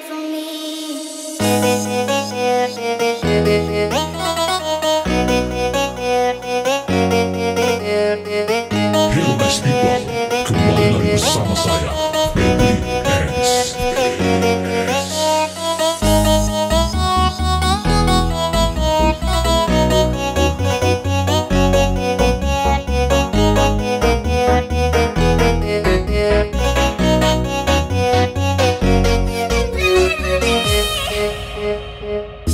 for me. yeah, yeah.